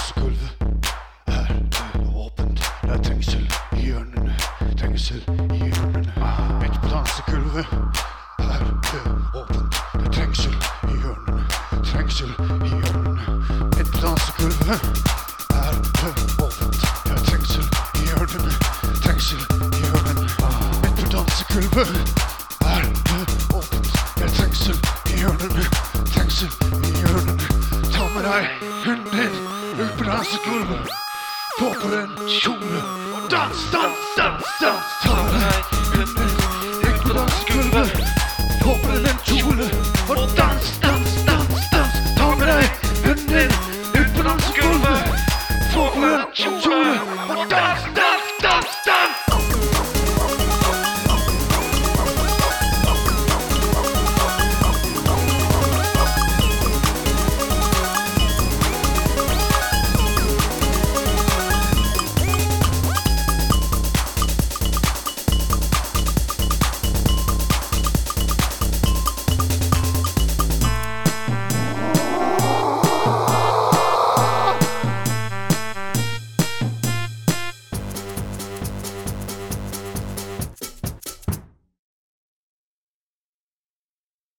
dansegulvet er åpent. Det er trengsel i hjørnene, trengsel i hjørnene. Midt på dansegulvet er det åpent. Det er trengsel i hjørnene, trengsel i hjørnene. Midt på dansegulvet er det åpent. Det er trengsel i hjørnene, trengsel i hjørnene. Midt på dansegulvet er det åpent. Det er trengsel i hjørnene, trengsel i hjørnene. Ta med deg dansgulvet på på den dans, dans, dans, dans!